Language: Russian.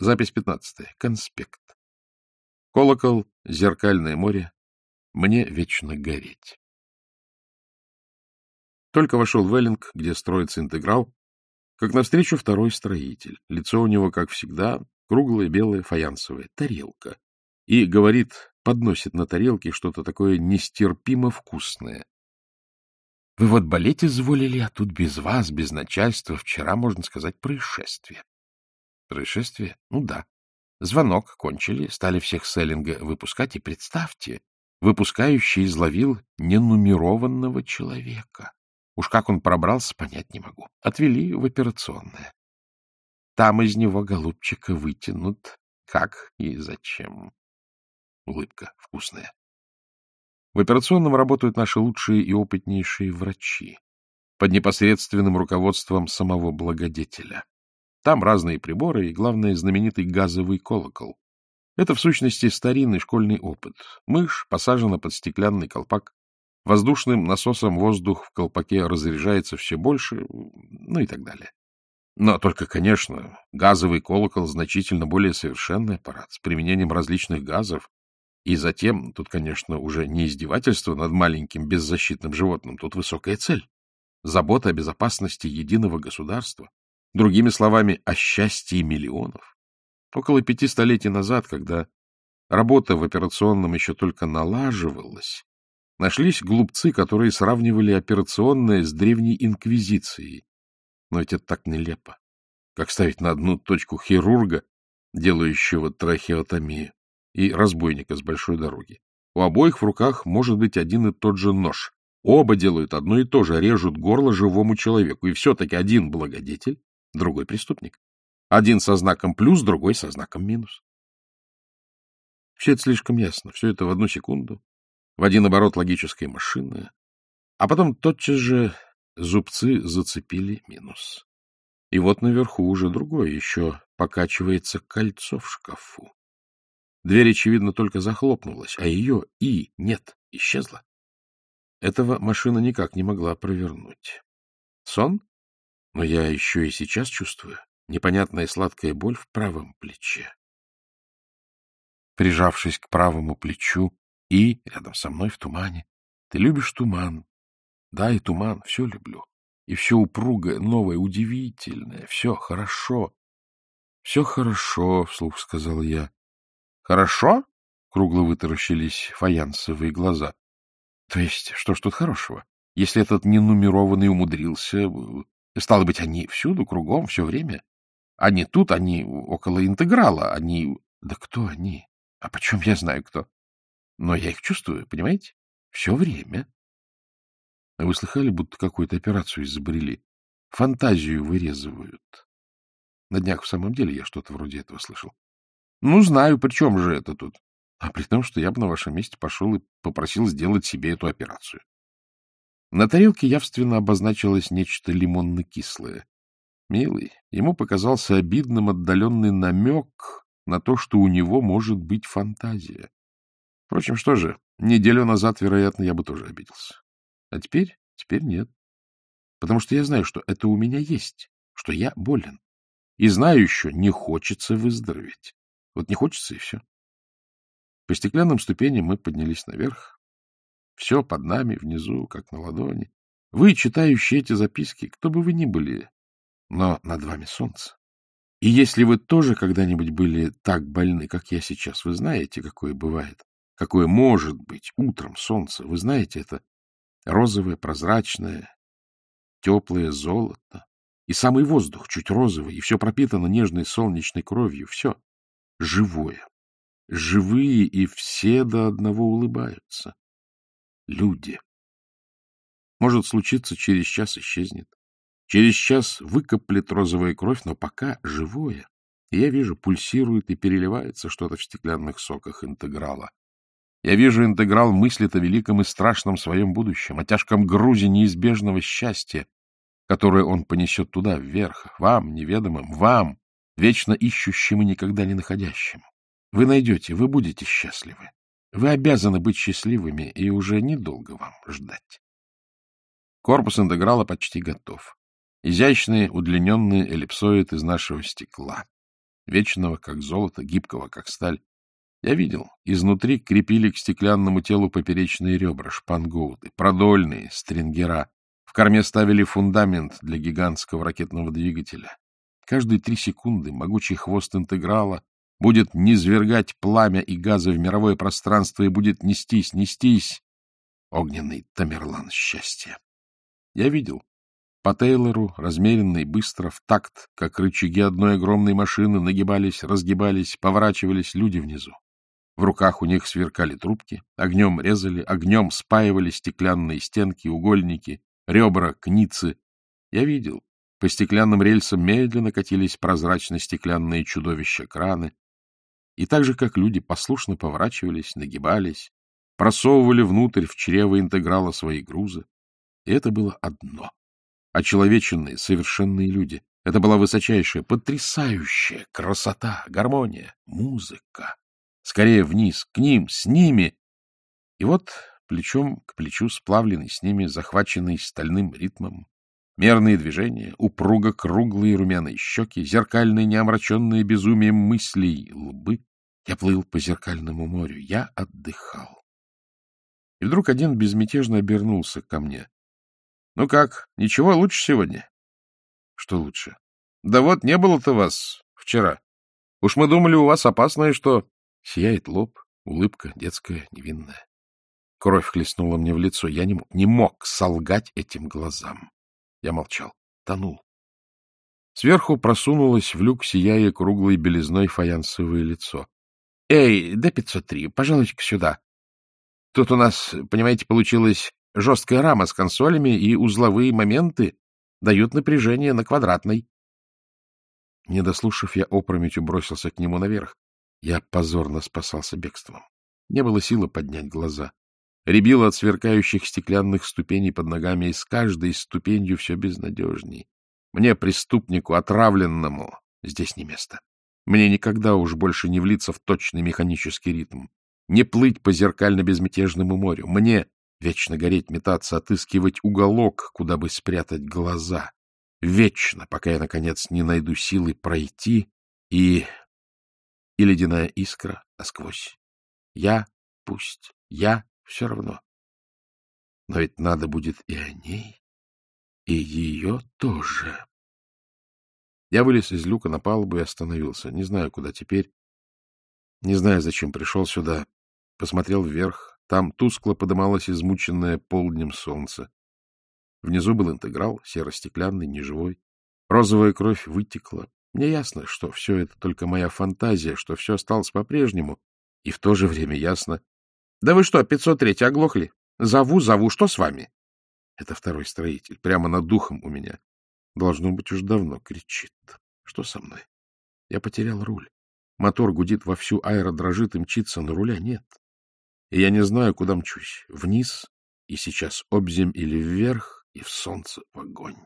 Запись пятнадцатая. Конспект. Колокол, зеркальное море. Мне вечно гореть. Только вошел в Эллинг, где строится интеграл, как навстречу второй строитель. Лицо у него, как всегда, круглое, белое, фаянсовое, тарелка. И говорит, подносит на тарелке что-то такое нестерпимо вкусное. Вы вот болеть изволили, а тут без вас, без начальства, вчера, можно сказать, происшествие. Происшествие? Ну да. Звонок кончили, стали всех селлинга выпускать, и представьте, выпускающий изловил ненумерованного человека. Уж как он пробрался, понять не могу. Отвели в операционное. Там из него, голубчика, вытянут как и зачем. Улыбка вкусная. В операционном работают наши лучшие и опытнейшие врачи под непосредственным руководством самого благодетеля. Там разные приборы и, главное, знаменитый газовый колокол. Это, в сущности, старинный школьный опыт. Мышь посажена под стеклянный колпак, воздушным насосом воздух в колпаке разряжается все больше, ну и так далее. Но только, конечно, газовый колокол значительно более совершенный аппарат с применением различных газов, и затем, тут, конечно, уже не издевательство над маленьким беззащитным животным, тут высокая цель — забота о безопасности единого государства, другими словами, о счастье миллионов. Около пяти столетий назад, когда работа в операционном еще только налаживалась, нашлись глупцы, которые сравнивали операционное с древней инквизицией. Но ведь это так нелепо, как ставить на одну точку хирурга, делающего трахеотомию, и разбойника с большой дороги. У обоих в руках может быть один и тот же нож. Оба делают одно и то же, режут горло живому человеку, и все-таки один благодетель, другой преступник. Один со знаком плюс, другой со знаком минус. Все это слишком ясно, все это в одну секунду, в один оборот логической машины, а потом тотчас же зубцы зацепили минус. И вот наверху уже другое, еще покачивается кольцо в шкафу. Дверь, очевидно, только захлопнулась, а ее и нет, исчезла. Этого машина никак не могла провернуть. Сон? Но я еще и сейчас чувствую непонятная сладкая боль в правом плече. Прижавшись к правому плечу и рядом со мной в тумане. Ты любишь туман? Да, и туман, все люблю. И все упругое, новое, удивительное, все хорошо. Все хорошо, вслух сказал я. Хорошо? Кругло вытаращились фаянсовые глаза. То есть, что ж тут хорошего? Если этот ненумерованный умудрился... Стало быть, они всюду, кругом, все время. Они тут, они около интеграла, они... Да кто они? А почем я знаю, кто? Но я их чувствую, понимаете? Все время. Вы слыхали, будто какую-то операцию изобрели? Фантазию вырезывают. На днях в самом деле я что-то вроде этого слышал. Ну, знаю, при чем же это тут? А при том, что я бы на вашем месте пошел и попросил сделать себе эту операцию. На тарелке явственно обозначилось нечто лимонно-кислое. Милый, ему показался обидным отдаленный намек на то, что у него может быть фантазия. Впрочем, что же, неделю назад, вероятно, я бы тоже обиделся. А теперь? Теперь нет. Потому что я знаю, что это у меня есть, что я болен. И знаю еще, не хочется выздороветь. Вот не хочется, и все. По стеклянным ступеням мы поднялись наверх. Все под нами, внизу, как на ладони. Вы, читающие эти записки, кто бы вы ни были, но над вами солнце. И если вы тоже когда-нибудь были так больны, как я сейчас, вы знаете, какое бывает, какое может быть утром солнце. Вы знаете, это розовое, прозрачное, теплое золото. И самый воздух чуть розовый, и все пропитано нежной солнечной кровью. Все живое. Живые и все до одного улыбаются. Люди. Может случиться, через час исчезнет. Через час выкоплет розовая кровь, но пока живое. Я вижу, пульсирует и переливается что-то в стеклянных соках интеграла. Я вижу, интеграл мыслит о великом и страшном своем будущем, о тяжком грузе неизбежного счастья, которое он понесет туда, вверх, вам, неведомым, вам, вечно ищущим и никогда не находящим. Вы найдете, вы будете счастливы. Вы обязаны быть счастливыми, и уже недолго вам ждать. Корпус интеграла почти готов. Изящный удлиненный эллипсоид из нашего стекла. вечного, как золото, гибкого, как сталь. Я видел, изнутри крепили к стеклянному телу поперечные ребра, шпангоуты, продольные, стрингера. В корме ставили фундамент для гигантского ракетного двигателя. Каждые три секунды могучий хвост интеграла будет низвергать пламя и газы в мировое пространство и будет нестись, нестись. Огненный Тамерлан счастья. Я видел. По Тейлору, размеренно и быстро, в такт, как рычаги одной огромной машины, нагибались, разгибались, поворачивались люди внизу. В руках у них сверкали трубки, огнем резали, огнем спаивали стеклянные стенки, угольники, ребра, кницы. Я видел. По стеклянным рельсам медленно катились прозрачно-стеклянные чудовища-краны, и так же, как люди, послушно поворачивались, нагибались, просовывали внутрь в чрево интеграла свои грузы. И это было одно. Очеловеченные, совершенные люди. Это была высочайшая, потрясающая красота, гармония, музыка. Скорее вниз, к ним, с ними. И вот плечом к плечу сплавленный с ними, захваченный стальным ритмом. Мерные движения, упруго круглые румяные щеки, зеркальные, неомраченные безумием мыслей лбы, я плыл по зеркальному морю, я отдыхал. И вдруг один безмятежно обернулся ко мне. — Ну как, ничего лучше сегодня? — Что лучше? — Да вот, не было-то вас вчера. Уж мы думали, у вас опасное что... Сияет лоб, улыбка детская, невинная. Кровь хлестнула мне в лицо. Я не мог, не мог солгать этим глазам. Я молчал, тонул. Сверху просунулось в люк, сияя круглой белизной фаянсовое лицо. — Эй, Д-503, пожалуйте-ка сюда. Тут у нас, понимаете, получилась жесткая рама с консолями, и узловые моменты дают напряжение на квадратной. Не дослушав, я опрометью бросился к нему наверх. Я позорно спасался бегством. Не было силы поднять глаза. Рябило от сверкающих стеклянных ступеней под ногами, и с каждой ступенью все безнадежней. Мне, преступнику, отравленному, здесь не место. Мне никогда уж больше не влиться в точный механический ритм, не плыть по зеркально-безмятежному морю. Мне вечно гореть, метаться, отыскивать уголок, куда бы спрятать глаза. Вечно, пока я, наконец, не найду силы пройти и... И ледяная искра, а сквозь. Я, пусть, я все равно. Но ведь надо будет и о ней, и ее тоже. Я вылез из люка на палубу и остановился. Не знаю, куда теперь. Не знаю, зачем пришел сюда. Посмотрел вверх. Там тускло подымалось измученное полднем солнце. Внизу был интеграл, серо-стеклянный, неживой. Розовая кровь вытекла. Мне ясно, что все это только моя фантазия, что все осталось по-прежнему. И в то же время ясно. — Да вы что, 503 оглохли? Зову, зову, что с вами? Это второй строитель, прямо над духом у меня. Должно быть, уж давно кричит. Что со мной? Я потерял руль. Мотор гудит вовсю, аэро дрожит и мчится, но руля нет. И я не знаю, куда мчусь. Вниз, и сейчас обзем или вверх, и в солнце в огонь.